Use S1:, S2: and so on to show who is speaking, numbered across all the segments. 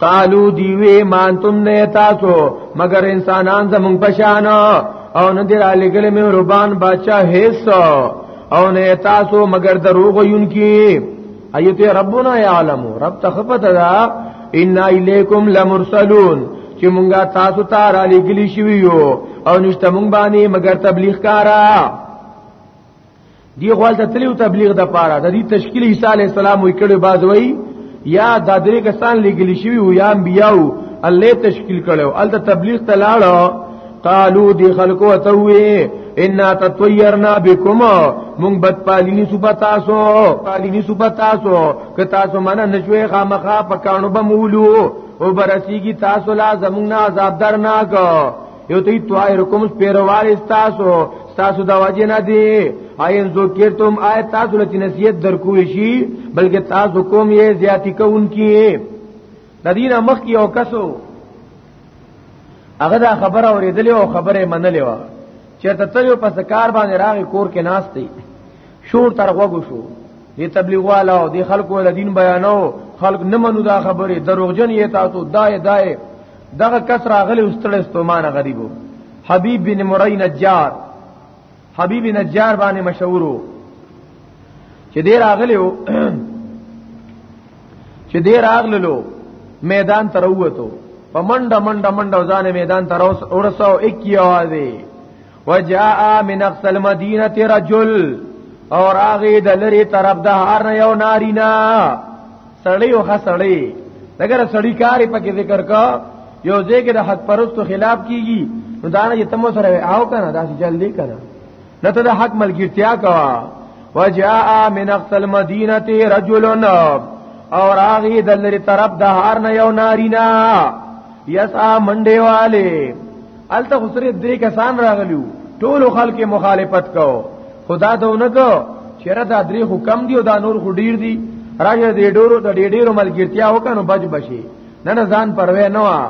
S1: قالو دیوی مانتم نه تاسو مگر انسانان زمون پشان او نه دی را لګل مې ربان بچا هیڅ او نه تاسو مگر دروغ یون کی ایته ربنا یعلم رب تخفت دا ان الیکم لمرسلون چې مونږه تاسو ته را لګلی شوی یو او نشته مونږ باندې مگر تبلیغ کارا دی غوال ته تلو تبلیغ د پاره د دې تشکیل عیسی علی السلام وی کړي باز وی یا د درې کسان لګلی شوی او یا انبیاو الله تشکیل کړو ال ته تبلیغ ته لاړو قالو دی خلکو ته وی ان تطیرنا بكم مونږ بد پالینی سو پتاسو پالینی سو پتاسو که تاسو منه نشوي خامخا پکانو بمولو او برسیږي تاسو لا زمونږ عذاب درناک یو تی طائرکم پیروار استاسو تاسو دا وجه نه دی اين ذکرتم آیت تاسو لته نصیحت درکول شي بلکې تاسو کوم یې زیاتی کوونکی د دینه مخ کې او کسو هغه دا خبره اوریدلې او خبره منلې و چې ته تل په سکار باندې راغی کور کې ناس دی شور تر وګو شو دی تبلیغ والا او دی خلکو له دین بیانو خلک نه منو دا خبره دروغجن یې تاسو دای دای دغه کس راغلی استړی ستومانه غریبو حبیب بن مری نجار حبیب نجار باندې مشهورو چې دې راغلی وو چې دې راغللو میدان ته وروته په منډه منډه منډه ځان میدان ته ورساو اکی اوازه وجاء من اقصى المدينه رجل اور هغه د لری طرف د هار نه یو نارینا سړی او خسړی دغه سړی کاری پکې ذکر کا یو ځکه د حق پرستو خلاف کیږي نو دا نه تم سره آو کنه دا جلدی کنه نه ته د حق ملګرتیا کوا وجاء من اقصى المدينه رجل اور هغه د لری طرف د هار نه یو نارینا یسا منډه والے الته خو صرف درې کسان راغلیو ټول خلک مخالفت کو خدا ته ونکو چیرې دا درې خو کم دی او دا نور خو ډیر دی راځي دې ډورو د ډې ډیرو ملګرتیا وکړو بچ بشي نه نه ځان پروي نه وا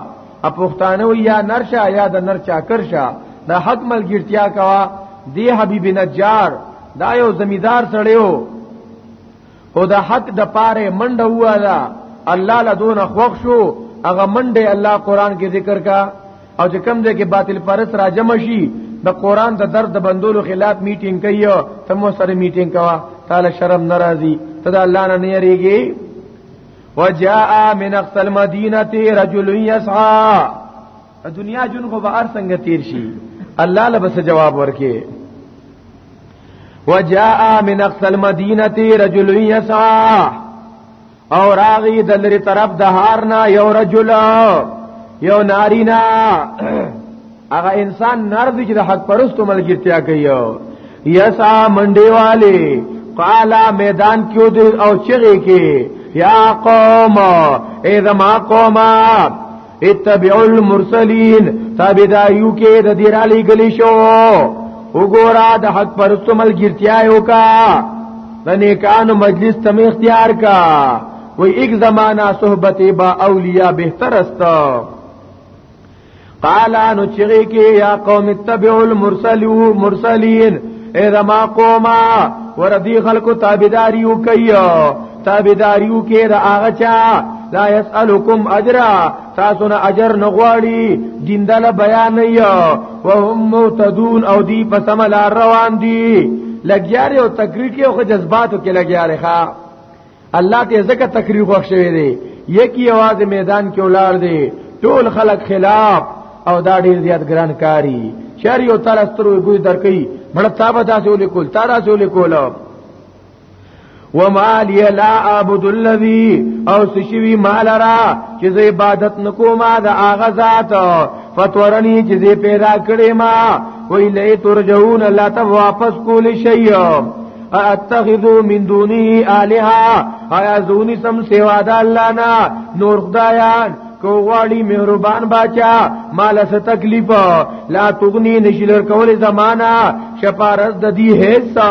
S1: اپوختانه یا نرشا یا د نرچا کرشا د حق ملګرتیا کوا دی حبیب نجار دا یو زمیدار سړیو او د حق د پاره منډه واله الله له دون خوښ شو هغه منډه الله قران کې ذکر کا او چې کم ځای کې باطل پرس را جمع شي د قران د درد بندولو خلاف میټینګ کوي ته مو سره میټینګ کوا تعالی شرم ناراضي ته د الله نه نه یریږي وجاء من اقصى المدينه رجل يسعى دنیا جون خو بهر څنګه تیر شي الله له بس جواب ورکې وجاء من اقصى المدينه رجل يسعى او راغي د لری طرف د هارنا یو رجل یو نارینا هغه انسان نر دی چې د حق پرستو ملګرتیا کوي یسا منډي والے قالا میدان کیو دی او چغه کې یا قوم اے زما قومه اتبعوا المرسلین تابعداریو کې د دې را لېګلې شو وګورا د حق پرستو ملګرتیا یو کا د نیکانو مجلس تم اختیار کا وی ایک زمانہ صحبت با اولیاء بهتر است قال انو چغی کې یا قوم اتبعوا المرسلین مرسلین اذا ما قوما وردی خلق تابعداریو کوي تابیداریو کې د هغه چا لا يسالکم اجرا تاسو نه اجر نه غواړي دیندل بیان یو وهم مهتدون او دی په سم لار روان دي لګیاري او تقریر کې او جذباتو کې لګیاري ښا الله ته زکه تقریر خوښ شوی دی یکی आवाज میدان کې ولار دی ټول خلق خلاف او دا ډیر زیات ګران کاری شریو تر استرو ګوي درکې مړه تابه داسې ولیکول تارا سې ولیکول وما لي لا اعبد الذي او سشوي مالرا چې زه عبادت نکوما د اغه ذات فتورني چې زه پیدا کړې ما وی لئ ترجون لا ته واپس کول شي اتخذو من دونه الها ایا زونی سم سیوا د الله نه نور خدایان کو غواړي مهربان باچا مال څه تکلیف لا تغنی نشلر کول زمانہ شفارز د دې حصہ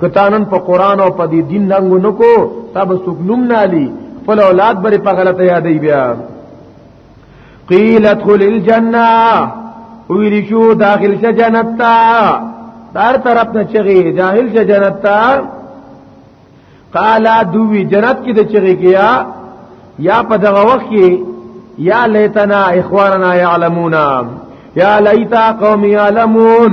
S1: کتانن په قران او په دې دین ننګو نکو تب سګنوم نالی خپل اولاد بری په غلطه یادې بیا قیل ادخل الجنه ویل شو داخل شه جنت تا دار طرف نه چغي جاهل شه جنت تا قالا دوی جنت کې د چغي کیا یا په دغه وخت کې یا لیتنا اخواننا یعلمون یا لیتا قوم یعلمون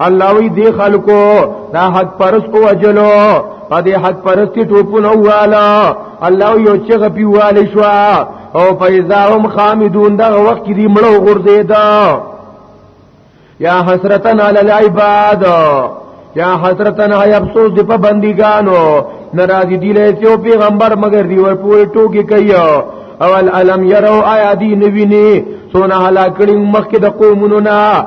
S1: الله وی دی خلکو دا حق پرس او اجلو په دې حق پرستی ټوپونه واله الله یو چغه پیواله شو او فیزاهم خامدون دا وخت کې دی مړو غردیدا یا حسرتن علی العباد یا حسرتن ای افسوس دی په بندګانو ناراضی دی له یو پیغمبر مگر دی ور پوری ټوکی کوي اول علم يروا آیا دی نوینه سونه هلاکړي مخکې د قومونو نه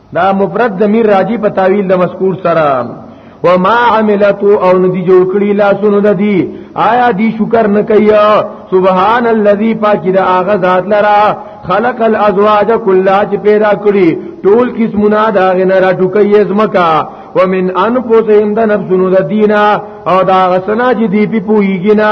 S1: دا مفرد ضمیر راځي په تعویل د مذکور سره وما عملت او ندی جوړ کړی لاسونو د دی آیا دی شکر نه کوي سبحان الذي پاک د اغه ذات لرا خلق الازواج كلها چې پیدا کړی ټول قسمونه دا غنه را ټوکې زمکا ومن انفسهم د نفسونو د دینا او دا غسنا چې دی په پویګینا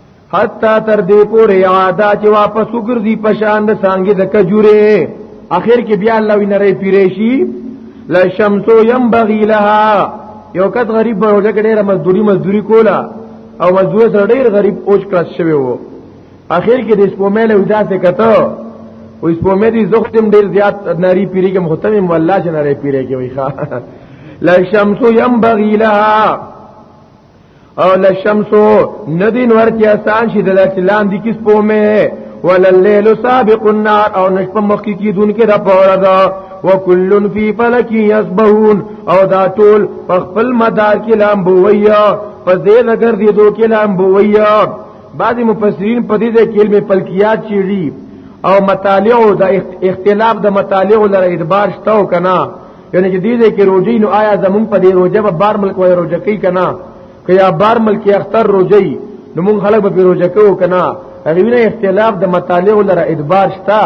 S1: حتا تر دې پورې عاده چې واپس وګرځي پشان د سانګې د کجوره اخر کې بیا الله وی نری پیری شي لا شمسو ينبغي لها یو کس غریب به وجه کې ډېره مزدوري مزدوري کولا او مزدور سره ډېر غریب اوچ کړ شوی وو اخر کې د سپومې له وداسه کته او سپومې دې زختم ډېر زیات نری پیری کې مختمه مولا چې نری پیری کې وي ښا لا شمسو ينبغي لها او لشمسو ندی نور کې آسان شي د لام دي کس په مه وللیل سابق النار او نشپه مخکی کی دن کې د پوره دا وکل فی فلک یسبحون او دا ټول په خپل مدار کې لامبویا په دې لګر دي دو کې لامبویا بعضی مفسرین په دې کې علم فلکیات چیړي او مطالعو د اختلاف د مطالعو لره ادبار شته او کنا یعنی چې دې دې کې روزي نو آیا زمون په دې روزه به بار ملک وای روزه کوي کنه که یا بار ملک اختر روزي نو مون خلک به روزه کوو کنه هغه وینه اختلاف د مطالعه لره ادبار شتا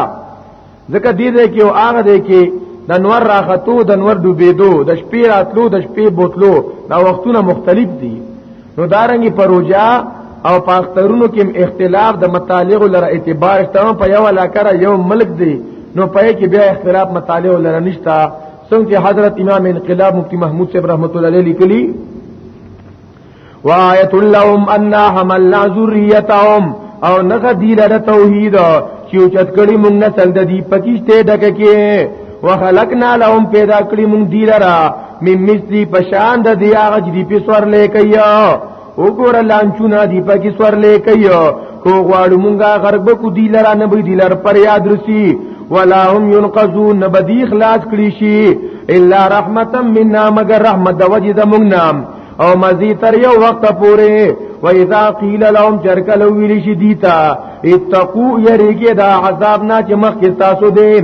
S1: ځکه دې دې کې او هغه دې کې د نور راختو د نور ډوبېدو د شپې راتلو د شپې بوتلو دا وختونه مختلف دي نو دارنګي پروژه او پاخترونو کې اختلاف د مطالب لره اعتبار شته په یو علاقه را یو ملک دی نو پې کې بیا اختلاف مطالب لره نشته څنګه حضرت امام انقلاب مفتی محمود صاحب رحمت الله علیه لیکلی وآیت لهم ان حملنا ذریتهم او نغه دی لره توحید چې چت کړي مونږ نه سل د دې پکشته ډکه کې وخلقنا لهم پیدا کړی مونږ دی لره می مثلی پشان د دی هغه چې دی په سور لیکیا وګور لانچونه دی په کې سور لیکیا کو غواړو مونږه غرب کو دی لرا نه به دی لر پر یاد رسی ولا هم ينقذون نبدی خلاص کړي شي الا رحمتا منا مگر رحمت د وجه زمونږ نام او مزی تر یو وخت پورې و اذا قیل لهم چرکل ویل شي دیتا اتقوا یریګه دا عذاب نه چې مخ تاسو دې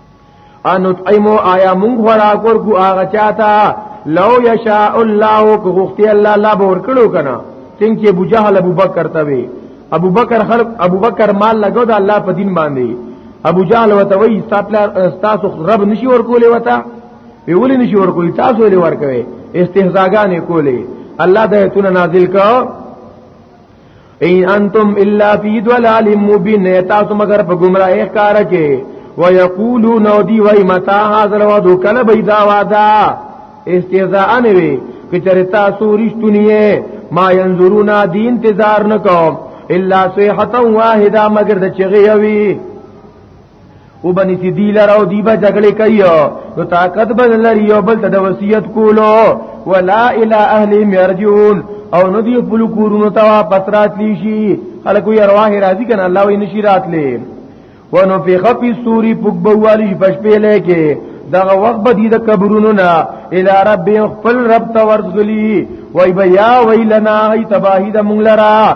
S1: ان اطعمو آیا مونږ خوراک ورکو هغه چاته لو یشاء الله کو غفتی الله الله به ورکړو کنه څنګه ابو جهل ابو بکر ته وی ابو بکر خلق ابو بکر مال لګو د الله په دین باندې ابو جهل وته وی تاسو رب نشي ورکولې وتا ویول نشي ورکولې تاسو لې ورکوي استهزاءګانې کولې الله د ایتونه نازل کړه ان انتم الا فی ضلال مبین تاسو مگر په گمراهی کار کې ويقولون دی وای متا هاذ الوعد کله بيدا وعده استهزاء نه وي کچره تاسو رښتونی ما ينظرون دی انتظار نکوم الا صيحه واحده مگر د چغي وي او باندې چې دی لره او دی به جګړه کوي نو طاقت به لري او بل ته د وصیت کولو ولا الی اهلهم یرجون او نو دی خپل کورونو ته واپس راتلی شي خلکو یې رواه راضی کنه الله وی نشی راتلی ونو فی خفی سوری پګبوالی پشپې لکه دغه وخت به دي د قبرونو نه الی رب خپل رب ته ورغلی وای بیا ویلنا ای تباہی د مونږ لرا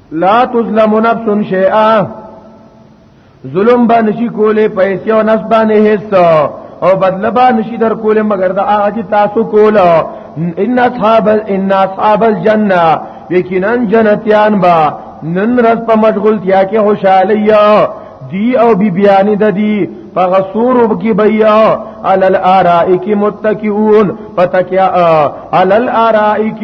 S1: لا تظلم نفس شیئا ظلم به نشي کولې پیسې او نفس باندې هیڅ او بدل به نشي در کولې مگر دا هغه چې تاسو کوله ان اصحاب ان اصحاب الجنه یقینا جنتیان با نن رس په مشغولتیا کې خوشالیا دی او بی بیان د دی په غسور کی بیا عل الارائک متکئون پتکیا عل الارائک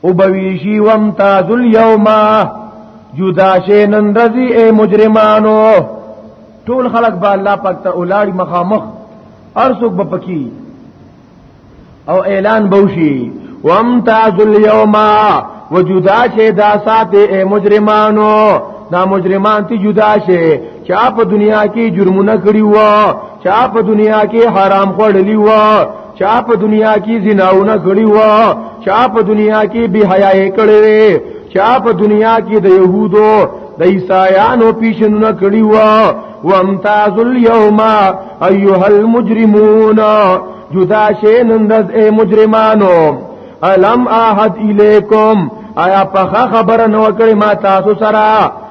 S1: او بویشی وامتاز اليوم جدا شي نن رضی اے مجرمانو ټول خلق با الله پاک ته اولاړي مخامخ ارسوک بپکی او اعلان بوشي وامتاز اليوم وجدا شي دا ساته اے مجرمانو دا مجرمان تی جدا شي چا په دنیا کې جرمونه کړی و چا په دنیا کې حرام خوړلی و چا په دنیا کې زناونه کړی و چا په دنیا کې بی حیا کړی و چا په دنیا کې د يهودو د عیسایانو پیشنونه کړی و وامتاز اليوم ايها المجرمون جدا شین اندز اے مجرمانو الم احد الیکم آیا په خبره نو کړی ما تاسو سره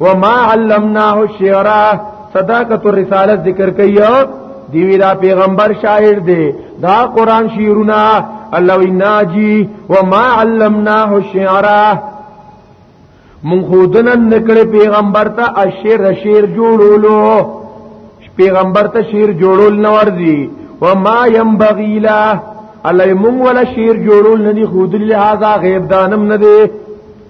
S1: وما علمناه الشعر صداقت الرساله ذکر کیا دی ویرا پیغمبر شاعر دی دا قران شیرونه الله ویناجی وما علمناه الشعر من خودن نکړه پیغمبر ته اشیر شیر جوړولو پیغمبر ته شیر جوړول نه ورځي وما ينبغي له الله مونږ ولا شیر جوړول نه دي خود لهذا غیب دانم نه دي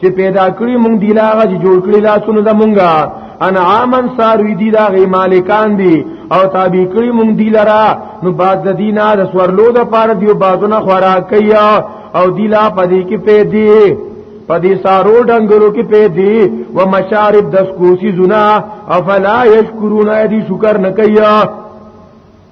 S1: چې پیدا کړی مونږ دی لاغه چې جوړ کړی لاسونه د مونږه انعامن ساروی دی دا غی مالکان دی او تابع کړی مونږ دی لرا نو باز د دینه د سورلو د پاره دیو بازونه خوراک کوي او دی لا پدې کې پیدي پدې سارو ډنګرو کې پیدي و مشارب د سکوسی زنا افلا یشکرون ایدی شکر نکیا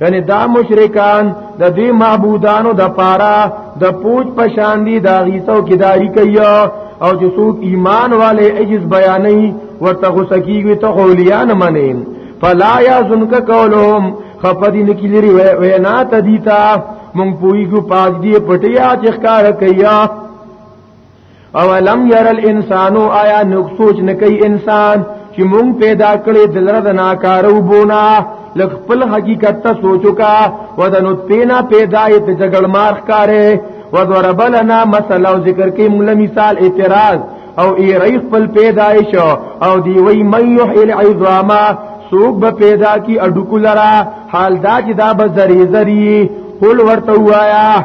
S1: یعنی دا مشرکان د دې معبودانو د پاره د پوج پشان دي دا غیسو کې داری کوي او چې څوک ایمان والے عجز بیانې ورته غسکیږي ته اولیان منې فلا یزنک قولهم خفدین کی لري وینا تدیتا مونږ پویګو پاج دی پټیا چې ښکار کوي او لم ير الانسان آیا نو سوچ نه کوي انسان چې مونږ پیدا کړې دلر د ناکارو بونا لک خپل حقیقت ته سوچو کا ودنو پینا پیدا یې په جګړ مارخ کارې وضرب لنا مثلا او ذکر کې مول مثال اعتراض او ای رئی خپل پیدایش او دی وی من یحیی العظام سوق به پیدا کی اډکو لرا حال دا چې دا به ذری ذری قل ورته وایا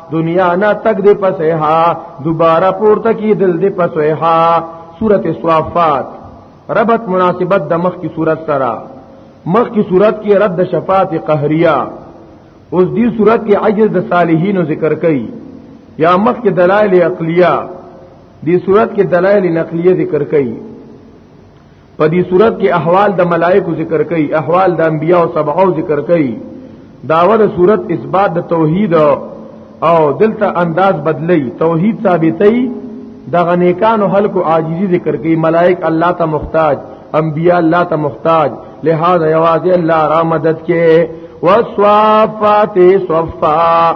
S1: دنیا نه تک دې پسې ها دوباره پورته کی دل دې پسې ها سورته صافات ربط مناسبت د مخ کی صورت سره مخ کی صورت کې رد شفاعت قهریه اوس دې صورت کې عجز د صالحین ذکر کړي یا مخ کې دلایل عقلیه دې صورت کې دلایل نقلیه ذکر کړي په دې صورت کې احوال د ملائکو ذکر کړي احوال د انبیا او سبعو ذکر کړي داوه د صورت اثبات د توحید او دلته انداز بدلی توحید ثابتې د غنیکانو خلکو عاجزی ذکر کړي ملائک الله ته محتاج انبیا الله ته محتاج لہذا یوازې الله را مدد کې وصفات صفا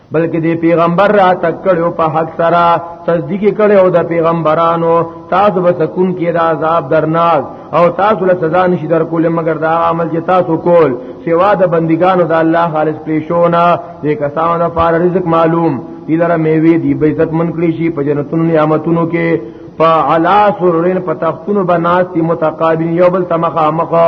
S1: بلکې د پیغمبر را تک کړو په حق سره تصدیق کړو د پیغمبرانو تاسو به سکون کې د عذاب درناک او تاسو له سزا نشي در کول مگر دا عمل چې تاسو کول سوا د بندګانو د الله خالص پېښونه د کسانو د فار رزق معلوم دي لره میوي دي به عزت من کړی شي په جنتونو نعمتونو کې فعلا سرورین پتختونو بناستی متقابل یو بل تمخامخه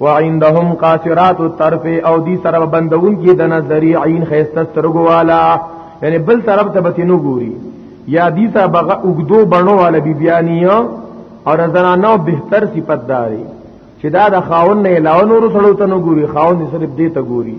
S1: وعندهم قاصرات الطرف او دی سره بندون کی د نظری عین خیسته سترګو والا یعنی بل طرف ته بتی نو ګوري یا دی سره بغه وګدو بڼو والا بی بیانی او زنانو بهتر صفت داري چې دا د خاون نه علاوه نور سره ته نو ګوري خاون صرف دې ته ګوري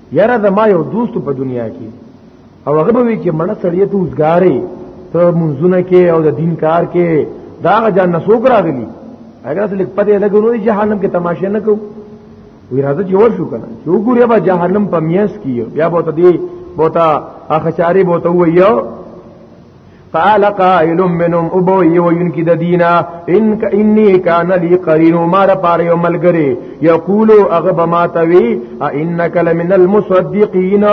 S1: یاره زما یو دوست په دنیا کې او هغه به وی چې مړه سړی ته وزګاری ته منځونه کې او د دین کار کې دا جان نسوک راغلی اگر څه لیک پته لګو نو جهنم کې تماشه نه کو وی راځه چې ور شو کنه چې وګوره به جهنم په میاس کې بیا به ته دی بوتا اخچاری بوتا ویو قال قائل منهم ابو يوين کی د دینا ان انی کان لی قرین ما را پاره یو ملګری یقول اغب ما توی انک لمن المصدقین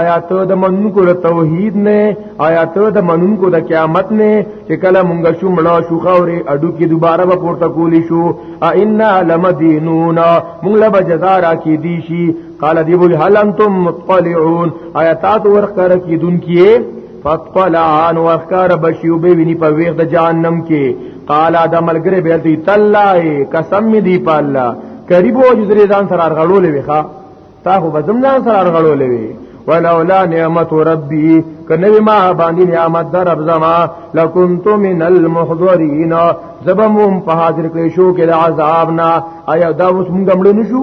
S1: آیات د منکو د توحید نه آیات د منکو د قیامت نه چې کله مونږ شو مړه شو خوري اډو کې دوباره به پورته کولی شو ان لمدینون مونږ له جزا را کی دی شي قال دی بول هل انتم مطلعون آیات ورخ کر کی دن کیه فطلعان وخکار بشیو به ویني په ویغ د جهنم کې قال دا ملګری به دی تلای قسم دی په الله قریب او جزری ځان سره غړولې ویخه تا خو بزم ځان سره غړولې وی ولولا نعمت ربي کنه ما باندې نعمت در رب زما لکنت من المحضرين زبمم په حاضر کې شو کې عذاب نه آیا دا اوس موږ مړ نشو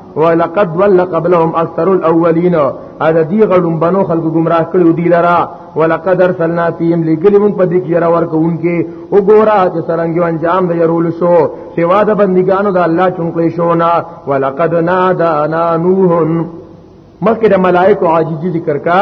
S1: ولقد ول قبلهم اکثر الاولین ادا دی غړم بنو خلق گمراه کړو دی لرا ولقد ارسلنا فیهم لګلی مون په دې کې را ورکون کې وګورا چې څنګه انجام دی رول شو سوا د بندګانو د الله چونکې شو نا ولقد نادانا نوح مخکې د ملائکه عاجزی ذکر کا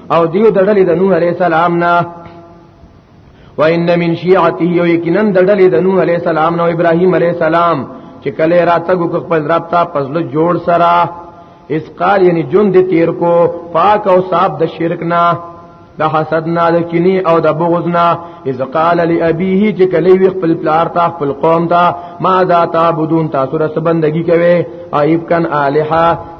S1: او دیو د ډلې د نوح عليه السلام نه وان من شيعته یو یقینا د ډلې د نوح عليه السلام نو ابراهيم عليه السلام چې کله راتګو کو خپل رب ته پزله جوړ سره اس قال یعنی جون د تیر کو پاک او صاحب د شرک نه د حسد نه د کینی او د بغض نه اذ قال لابيه چې کلی وی خپل پلار ته خپل قوم ته ما ذا تعبدون تاسو رس بندگی کوي ایب کن الها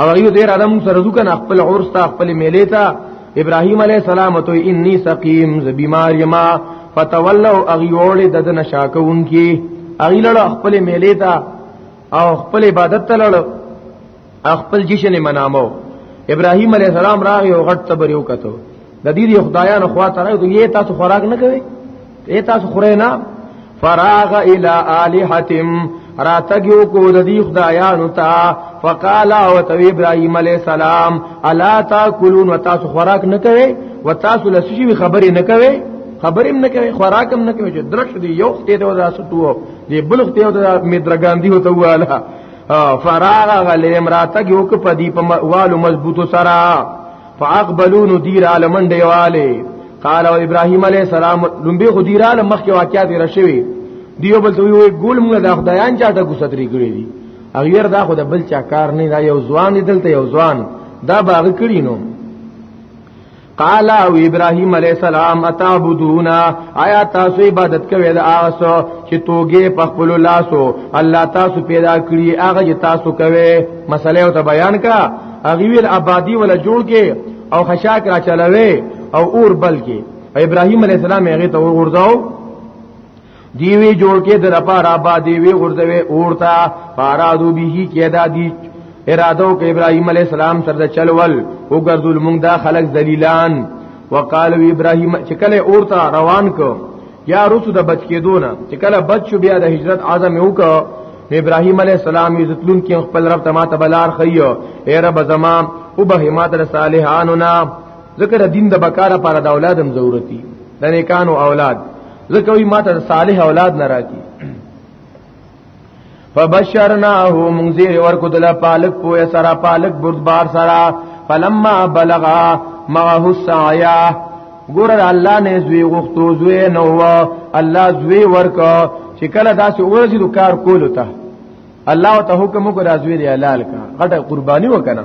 S1: او ایو دیر ادم سره ځو کنه خپل عرس ته خپل میلې ته ابراهيم عليه السلام ته اني سقيم ز بیمار یما فتولوا اغيول ددن شاکون کی اغیلړ خپل میلې ته او خپل عبادت ته لړ خپل جشن منامو ابراهيم عليه السلام راغی او غټ تبر یو کتو د دې یو خدایانو خوا ته راغی یې تاسو خوراک نه کوي یې تاسو خورئ نه فراغ الى الہتم راتګیو کو د دې خدایانو ته فقال او تو ابراهيم عليه السلام الا تاكلون وتاسو خوراک نه کوي وتاسو لسی خبرې نه کوي خبرې نه کوي خوراک هم نه کوي چې درش دی یو ته ته ودا سټو دی بل ته ته ودا مدرګاندی هوته واله فراغ غلې امراته کې وک پدی په والو مضبوطو سره فاقبلون دیر عالمن دیواله قال او ابراهيم عليه السلام لومبي خو دیر عالم مخ کې واقعیا دي رشوي دیو بل ته وی ګول موږ د خدایان چاټه کو ستري کړی دي اغیر دا خو د بل چا کار نه دا یو ځوان دلته یو ځوان دا باغ کړی نو قال او ابراهيم عليه السلام اتعبدون آیا تاسو عبادت کوي دا آسو چې توګه په خپل لاسو الله تاسو پیدا کړی هغه چې تاسو کوي مسله او ته بیان کا هغه ویل آبادی ولا جوړ کې او خشاک را چلوي او اور بل کې ابراهيم عليه السلام هغه ته ورغورځاو دیوی جوړ کې در پار آبادی وی غورځوي اورتا فارادو به کې دا دی ارادو کې ابراهيم عليه السلام سره د چلول او ګرځول مونږ دا خلق ذلیلان وقالو ابراهيم چې کله اورتا روان کو یا رسو د بچ کېدونه چې کله بچو بیا د هجرت عزم وکړ ابراهيم عليه السلام عزتلون کې خپل رب ته ماته بلار خيو اے رب زما او به ماته صالحانو نا ذکر دین د بکاره پر د اولادم ضرورتي د نیکانو اولاد ذکر وی ماته صالح اولاد نه راکی فبشرناه من زیر ورکو دلا پالک پویا سرا پالک بردبار سرا فلما بلغا معه السعیا ګور الله نه زوی غختو زوی نو الله زوی ورکا چې کله داسې ورځي د کار کولو ته الله ته حکم وکړ زوی دی حلال کا غټه قرباني وکړه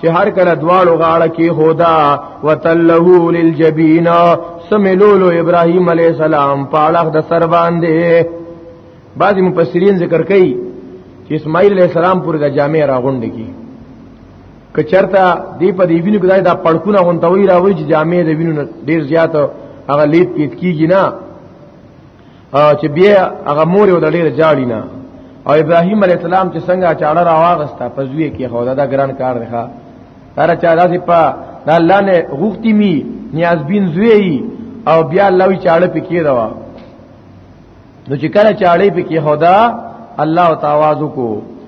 S1: چې هر کله دواړو غاړه کې هودا وتلهو للجبین سملولو ابراهیم علی السلام پاړه د سر باندې بعضی مفسرین ذکر کوي چې اسماعیل علی السلام پر د جامع راغونډ کی کچرتا دی په دی وینو کدای دا پړکونه غونټوي راوي چې جامع د وینو ډیر زیات هغه لیت پیت کیږي نه چې بیا هغه مور یو د ډیر جاړی نه او ابراهیم علی السلام چې څنګه چاړه راواغستا پزوی کې خو دا ګران کار دی ښا هر چا داسې په دا الله نه غوښتي می نیاز بین زوی او بیا الله وی چاړه پکې دا نو چې کله چاړه پکې خدا الله تعالی کو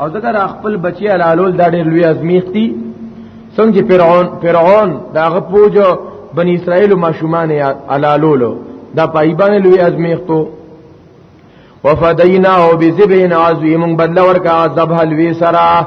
S1: او دغه را خپل بچی علالول دا ډېر لوی ازمیخت دي څنګه فرعون فرعون داغه پوجو بنی اسرائیل ماشومان علالولو دا پایبان لوی ازمیختو وفدیناه بذبح عظیم بدل ورکا ذبح الوی سرا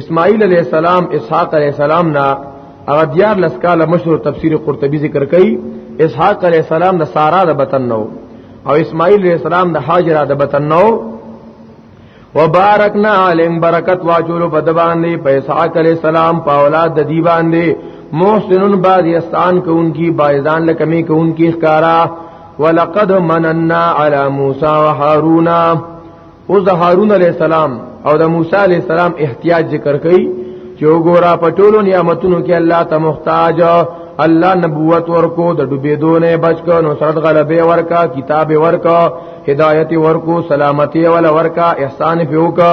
S1: اسماعیل علیہ السلام اسحاق علیہ السلام نا هغه دیار لسکاله مشهور تفسیر قرطبی ذکر کړي اسحاق علیہ السلام د سارا د بطن نو او اسماعیل علیہ السلام د هاجر د بطن نو وبارکنا علیم برکت واجولو بدبان دی پیسا کلی السلام پا اولاد دی باندی محسنن بعد یستان کون کی بایزان لکمی کون کی اخکارا ولقد مننا علی موسی و حارونا اوس د هارون علی السلام او د موسی علی السلام احتیاج ذکر کړي چې وګورا پټولو نعمتونو کې الله ته محتاج الله نبوت ورکو د ډوبېدو نه بچ کو نو سرت غلبه ورکا کتاب ورکا هدایت ورکو سلامتی ول ورکا احسان پیوکا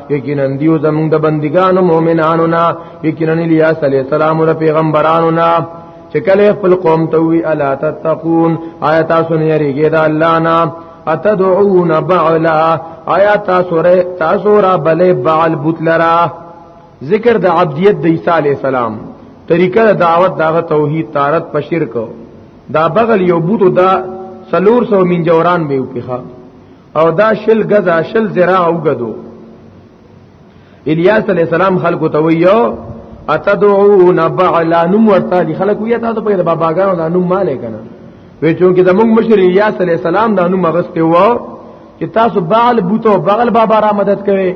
S1: یقینا دیو زمون د بندګانو مؤمنانو نا یقینا الیاس علی السلام او پیغمبرانو نا چې کله خپل قوم ته وی الا تتقون آیا تاسو نه یریږئ د الله نا اتدعون بعلا آیا تاسو ر تاسو را بلې بعل بوتلرا ذکر د عبدیت د عیسی علی السلام طریقه د دعوت دغه توحید تارت په شرک دا بغل یو بوتو دا سلور سو من جوران به وکړه او دا شل غزا شل زرا او غدو الیاس علی السلام خلق ته ویو اتدعون بعلا نم ورته دي خلق وی تاسو په باباګانو دا نوم مالک نه وی چونکه د موږ مشر الیاس علی السلام دا نوم غسته و چې تاسو بعل بوتو بعل بابا را مدد کوي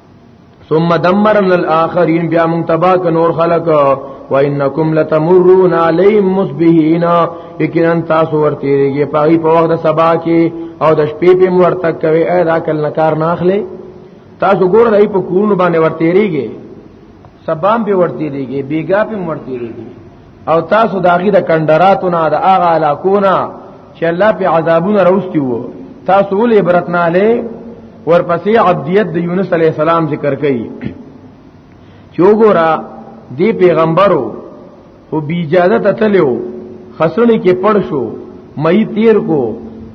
S1: ثم دمرنا الاخرين بیا مونږ تبا ک نور خلق و انکم لتمرون علیهم مصبحین یقینا تاسو ورته یې پای په وخت سبا کې او د شپې په ورته کوي اې دا کل نکار نه اخلي تاسو ګور راي په کورونو باندې ورته ریږي سبام به ورته ریږي بیګا په ورته ریږي او تاسو د هغه د کندراتو نه د هغه علاقونه چې الله په عذابونه راوستي وو تاسو ولې عبرت نه لې ورپسې عبدیت د یونس علی السلام ذکر کړي چې وګوره دی پیغمبرو او بی اجازه ته تلو خسنې کې پړ شو مې تیر کو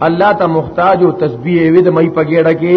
S1: الله ته محتاج او تسبیح وي د مې پګېړه کې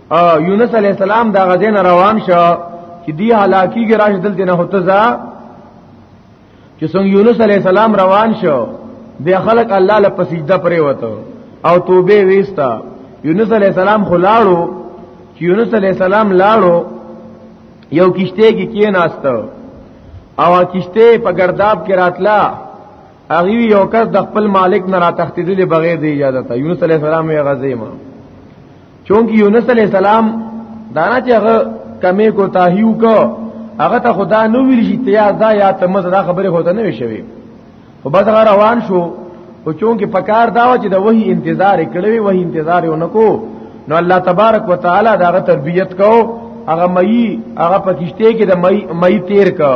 S1: یونس علی السلام دا غزین روان شو چې دی هلاکی کې راځ دلته نه هوته ځا چې څنګه یونس علی السلام روان شو بیا خلق الله له پسیده پرې وته او توبه ویستا یونس علی السلام خلاړو چې یونس علی السلام لاړو یو کشته کې کی کیناستو او کشته په ګرداب کې راتلا هغه یو کس د خپل مالک نه را تختیدل بغیر د اجازه ته یونس علی السلام یې غزیمه چونکی یونس علی السلام دانا چې هغه کمې کو تاهیو کو هغه ته خدا نو ویل شي ته دا یا ته مزه دا خبره هوته نه شوي خو بس روان شو او چونکی پکار دا چې د وਹੀ انتظار کړي وਹੀ انتظار ونکو نو الله تبارک وتعالى دا تربیت کو هغه مئی هغه پکشته کې د مئی مئی تیر کو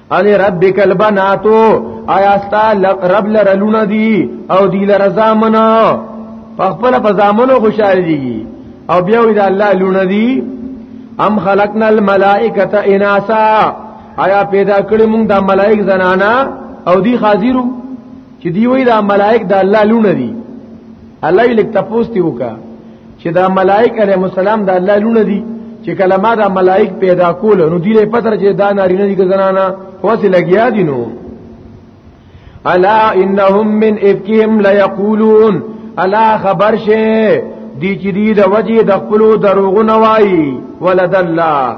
S1: علی ربک البناتو آیا ستا رب لرلونه دی او دی لرزامنه په خپل په زامنو خوشاله دي او بیا وی دا الله لونه دي ام خلقنا الملائکه اناسا آیا پیدا کړی موږ د ملائک زنانا او دی حاضرو چې دی وی دا ملائک د الله لونه دي الله یې لک تپوس دی وکړه چې دا ملائک علیهم السلام د الله لونه دي چې کله ما دا ملائک پیدا کول نو دی له پتر چې دا نارینه دي که زنانا واسه لګیا دي نو الا انهم من افکهم لا یقولون الا خبر شه دی چې دی د وجه د خپل دروغ نه وای ولد الله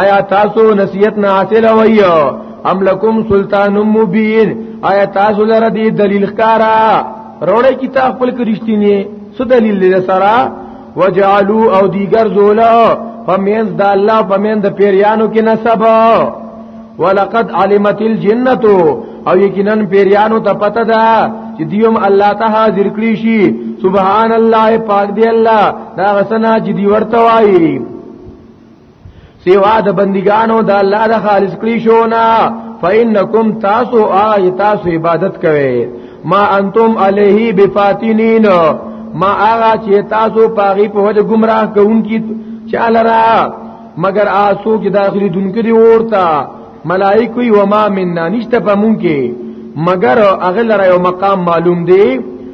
S1: آیا تاسو نصیحت نه حاصل وایو ام لکم سلطان مبین آیا تاسو لره دی دلیل ښکارا روړی کتاب خپل کرشتینی څه دلیل لري سره وجعلوا او دیګر زولا فمینز د الله فمین د پیریانو کې نسب ولقد علمت الجنه او یقینا پیریانو ته پته ده چې دیوم الله ته حاضر کړی شي سبحان الله پاک دی الله دا غسنا چې دی ورته وایي سوا د بندګانو د الله د خالص کړی شو نه فینکم تاسو آی تاسو عبادت کوي ما انتم علیه بفاتنین ما آغا چې تاسو پاغي په وجه گمراه کوونکی چال را مگر آسو کې داخلي دونکو دی ورتا ملائکه و ما مننا نشته پمون کې مگر اغل را یو مقام معلوم دی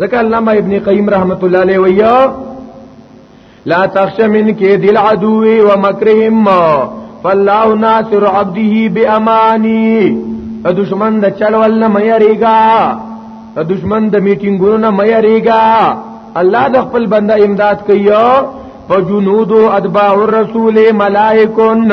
S1: ځکه علامه ابن قیم رحمت الله علیه ویا لا تخش من کې دل عدو و مکرهم فالله ناصر عبده بامانی ا دشمن د چلول نه مې ریګا ا دشمن د میټینګونو نه مې ریګا الله د خپل بنده امداد کوي فجنود ادباء الرسول ملائکون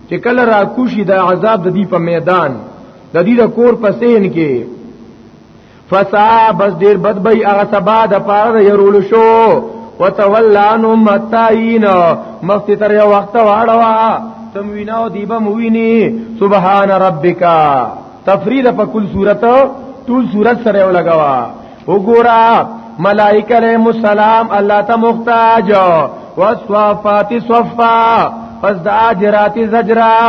S1: چې کله را کوشي د عذاب د دې په میدان د دې د کور په سین کې فسا بس ډیر بد بی هغه سبا د پاره يرول شو وتولان متاین مخت تر یو وخت واړوا تم ویناو دیبه موینی سبحان ربک تفرید په کل صورت ټول صورت سره ولګوا وګورا ملائکه علیہ السلام الله ته محتاج وصفات صفا پس د اجرات زجرا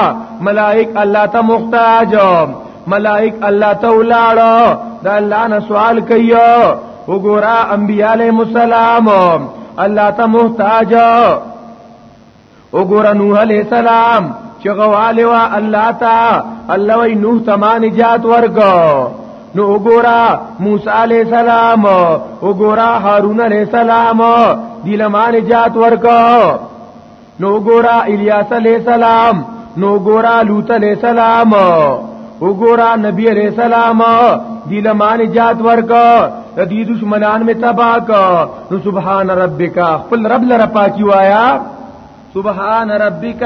S1: ملائک الله ته محتاج ملائک الله ته ولاړو د الله نه سوال کوي وګورا انبیاء علیہ السلام الله ته محتاج وګوره نوح علیہ السلام چې غواله وا الله تا الله وی نوح تما نجات ورکو نو وګورا موسی علی السلام وګورا هارون علی السلام دلما نجات ورکو نو وګورا الیاس علی السلام نو وګورا لوط علی السلام وګورا نبی علی السلام دلما نجات ورکو د دې دشمنان می تباہ کو نو سبحان ربک خپل رب لره پاکي وایا سبحان ربک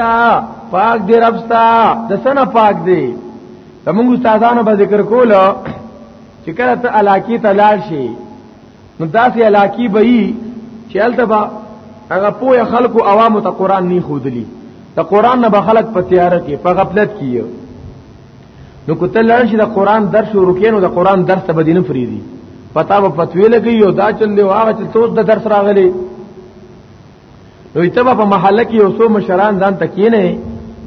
S1: پاک دی رب ستا د سنه پاک دی زمونږ استادانو به ذکر کوله چې کله ته علاقی ته لاړ شي نو داسې علاقی به یي چې هلته به هغه پوهه خلکو عوامو ته قران نه خودلی ته قران نه به خلک په تیاره کې په غفلت کې نو کته لړ شي د قران درس شروع کین او د قران درس ته بدینه فریدي پتا په پتوی لګي او دا چل دی واغه چې توس د درس راغلی نو ایته په محله کې یو څو مشران ځان تکینه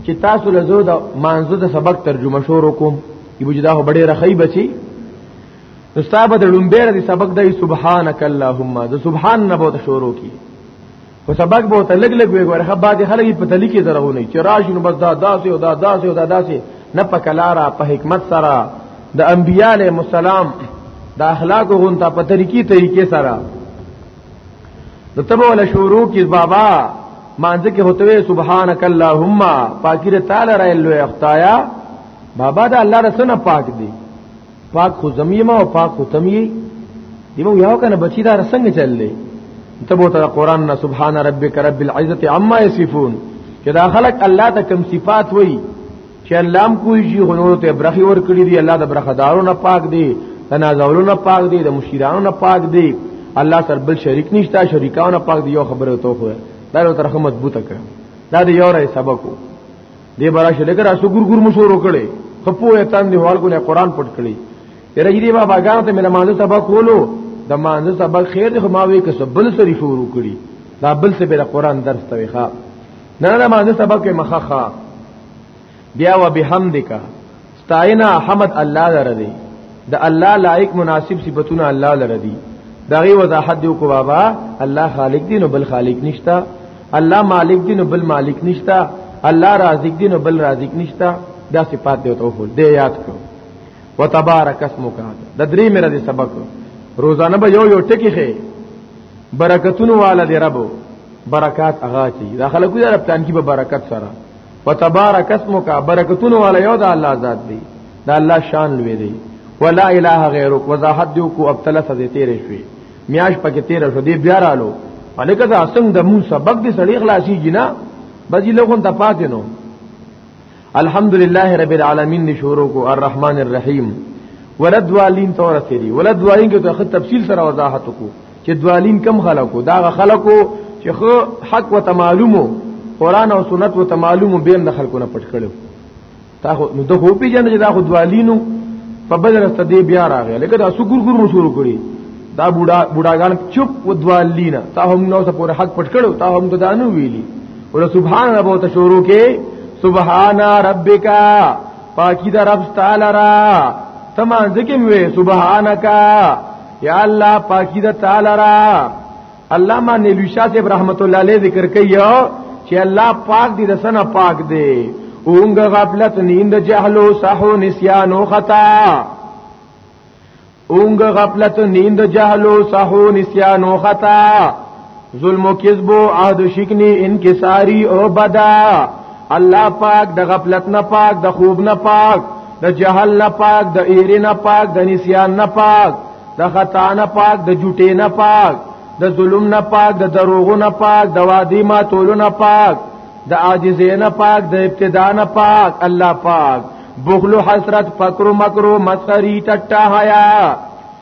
S1: چې تاسو له زو د مانزو د سبق ترجمه شروع کوم کی بجدا هو بډې رخی بچي نو صاحب د لومبیر د سبق د سبحانك اللهم د سبحان نه بہت شروع کی خو سبق به ته لګ لګ وي ورخه بعد خلک په تلی کې درغونی چې راشي نو بس دا داسې او دا داسې او دا داسې نه په کلاره په حکمت سره د انبياله مسالم د اخلاق غونته په طریقې طریقې سره نو تبه ولا شروع کې بابا مانځ کې هوتوي سبحانك اللهم پاکیر تعالی را لوی اختایا بابا دا الله رسول پاک دی پاک خو زمیم او پاک خو تمی دیو یو کنه بچی دا رسنګ چللې ته بو ته قران نه سبحان ربک رب العزه عما یصفون کدا خلق الله ته کم صفات وای چې الله هم کوی شي غنور ته برخي ور کړی دی الله د برخدارو نه پاک دی تنازعو نه پاک دی د مشیرانو نه پاک دی الله سر بل شریک نشتا شریکانو نه پاک دی یو خبره تو خو دا ترخه مضبوطه کړ دا د یو رای سبق وو دې براشه لګ را سو ګور ګور مو شروع کړي خپو یې تان دیوال کو نه قران پټ کړي یره دې بابا ګان ته مله مانځه سبق کولو د مانځه سبق خیر دې ما وې کس بل سری شروع کړي دا بل څه به قران درس ته ښا نه نه مانځه سبق مخخه بیا و بحمدک ستاینا حمد الله لره دی د الله لایق مناسب صفاتونه الله لره دی دغه وضاحت دی کو بابا الله خالق دی نو بل خالق نشتا الله مالک دی نو بل مالک نشتا الله رازق دی نو بل رازق نشتا دا صفات دی تو دی یاد کو وتبارک اسمک د درې مې ردی سبق روزانه به یو یو ټکی خې برکتونو والا دی رب برکات اغا چی دا خلکو دا رب تان کی به برکت سره وتبارک اسمک برکتونه والا یو د الله ذات دی د الله شان لوی دی ولا اله غیرک وضاحت دیو کو اب تلس دې تیر شوي میاش پکې تیر شو دې بیا رالو الکه دا څنګه د مون سبق دې سړی خلاصي جنا بځی لوګون ته پاتې نو الحمدلله رب العالمین نشورو کو الرحمن الرحیم ولد والین تور سری ولد والین کې ته تفصیل سره وضاحت کو چې دوالین کم خلکو دا خلکو چې خو حق وته معلومو قران او سنت وته معلومو بیم د خلکو نه پټ کړو تا خو نو د خو پیجن چې دا خو دوالینو په بدر ست دی بیا راغی لکه دا سګور ګور مو شروع کړی دا بوډا بوډاګان چپ و دوالینا تا هم نو ته پور حق پټ کړو تا هم دانو ویلی ور سبحان رب ته شروع کې سبحان ربک پاکی دا رب تعالی را تمان ذکر وی سبحانکا یا الله پاکی د تعالی را علامہ نیلوی شاہ صاحب رحمت الله علیه ذکر کوي چې الله پاک دې د سنا پاک دی اونګ غفلت نیند جهلو سحو نسیانو خطا اونګ غفلت نیند جهلو سحو نسیانو خطا ظلم و کذب و عهد و شکنی انکساری او بدا الله پاک د غفلت نه پاک د خوب نه پاک د جهل نه پاک د ایری نه پاک د نسیان نه پاک د خطا نه پاک د جوټې نه پاک د ظلم نه پاک د دروغو نه پاک د وادي ما تولو نه پاک د عاجزې نه پاک د ابتدا نه پاک الله پاک بخل حسرت فقر مکر مسخري ټټه حیا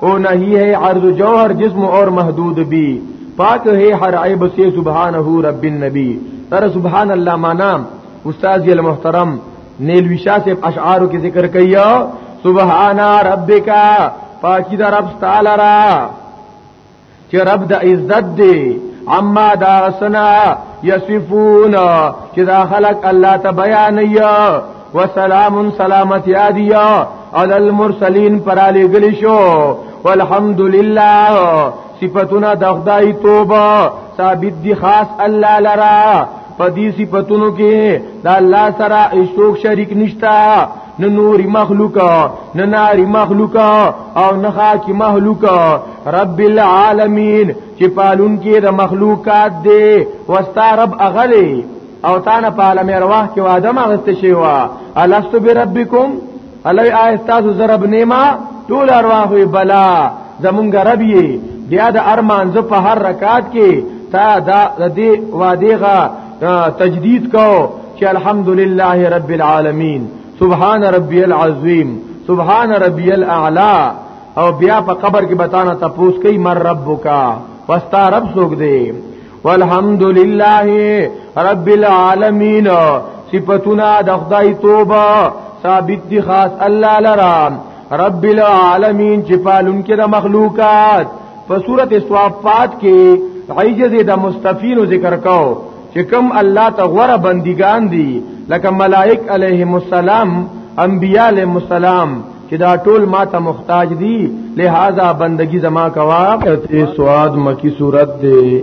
S1: او نہیں ہے عرض جوہر جسم اور محدود بھی پاک ہے ہر عیب سے سبحانہ رب النبی تر سبحان اللہ مانا استاد المحترم نیلوی شاہ سے اشعارو کی ذکر کیا سبحان ربک پاکی در رب تعالی را چې رب د عزت دی اما دا سنا یصفون چې دا خلق الله ته بیان یا وسلام سلامت یادیا علی المرسلین پر علی گلی شو والحمد لله صفاتنا د خدای توبه ثابت دي خاص الله لرا په دې صفاتونو کې دا الله سره هیڅ شریک نشتا نه نوري مخلوقا نه ناري مخلوقا او نه خاکي مخلوقا رب العالمین چې پالون کې د مخلوقات دی وستا رب اغلی او تانه په عالم ارواح کې وادم اغست شي وا الست بربکم الی آیستاز زرب نیما ټول ارواح بلا زمونږ رب یې بیا د ارمان ز په هر رکعات کې تا دا د دې وادیغه تجدید کو چې الحمدلله رب العالمین سبحان ربی العظیم سبحان ربی الاعلى او بیا په قبر کې بتانا تپوس کوي مر ربک واستا رب سوګ دی والحمد لله رب العالمین صفاتنا د خدای توبه ثابت دي خاص الله لرام رب العالمین چې پالون کې د مخلوقات په سورته صافات کې عجز د مستفین ذکر کاو چې کوم الله ته غوړه بندګان دي لکه ملائک علیهم السلام انبیاء علیهم السلام چې دا ټول ما ته محتاج دي لہذا بندگی زما کوا ته سواد مکی صورت دی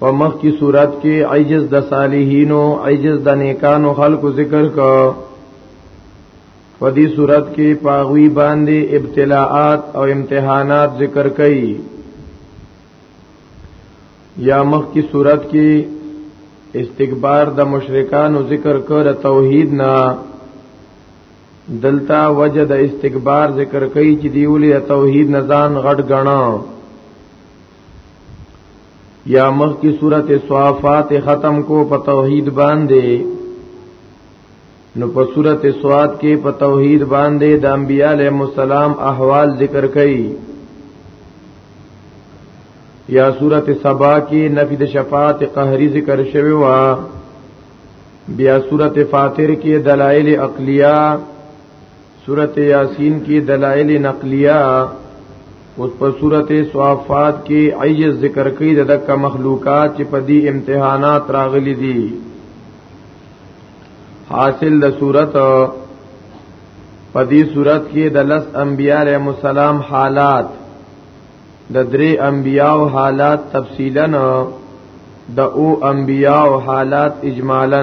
S1: په مخ کی صورت کې عجز د صالحینو عجز د نیکانو خلقو ذکر کا په دې صورت کې پاغوی باندې ابتلاءات او امتحانات ذکر کړي یا مخ کی صورت کې استکبار د مشرکانو ذکر کړه توحید نه دلتا وجد استکبار ذکر کوي چې دیولې توحید نه ځان غټ غنا یا مخ کی صورت صوافات ختم کو په توحید باندې نو په صورت صوات کې په توحید باندې د انبیاء علیه السلام احوال ذکر کړي یا صورت سبا کې نفی د شفاعت قهری ذکر شوی و بیا صورت فاطر کې دلایل عقلیه سورت یاسین کی دلائل نقلیہ اوس په سورت صافات کی عجز ذکر کئی د دک مخلوقات چې په دی امتحانات راغلی دی حاصل د سورت په دی سورت کی د لس انبیاء علیہ السلام حالات د درې انبیاء او حالات تفصیلا د او انبیاء او حالات اجمالا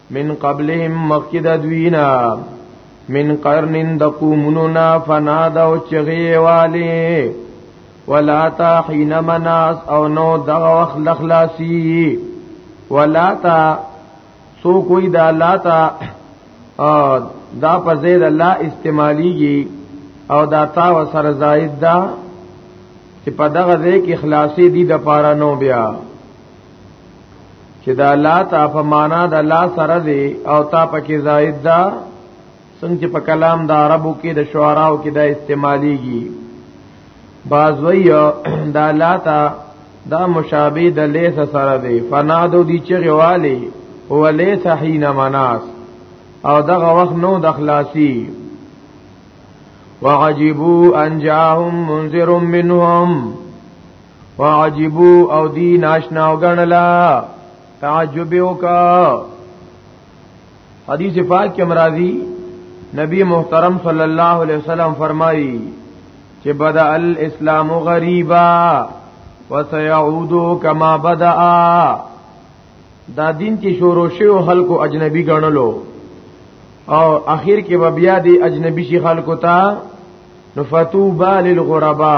S1: من قبلهم مخکد دوینا من قرن د قومنا فنادا او چغي والي ولا تا حين مناس او نو دغه وخت لخلاصي ولا تا سو کوئی دا لا تا دا په زید الله استعماليږي او دا تا وسر زائد دا چې په دغه ځای کې خلاصي دي د پارانو بیا چې دا لا تا په معنا د لا سره دی او تا پکې زائد دا څنګه چې په کلام د عربو کې د شعراو کې دا استعماليږي باز وی دا لا تا دا مشابه د لیس سره دی فنادو دی چې غوالی هو لیس حين مناس او دغه وخت نو د خلاصي وعجبوا ان جاءهم منذر منهم واعجبو او دی ناشنا وګڼلا تعجب وکا حدیث پاک کې مرادی نبی محترم صلی الله علیه وسلم فرمایي چې بدا الاسلام غریبا وسيعود كما بدا دا دین چې شروع شو خلکو اجنبي غنلو او اخر کې به بیا دی اجنبي شي خلکو ته نفتوبا للغربا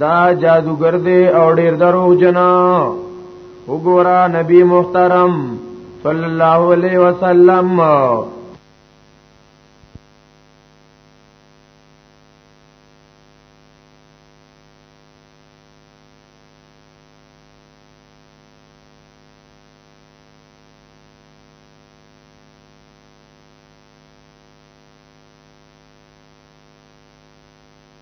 S1: دا جادوګر دی او ډیر درو جنا وګورا نبی محترم صلی الله علیه وسلم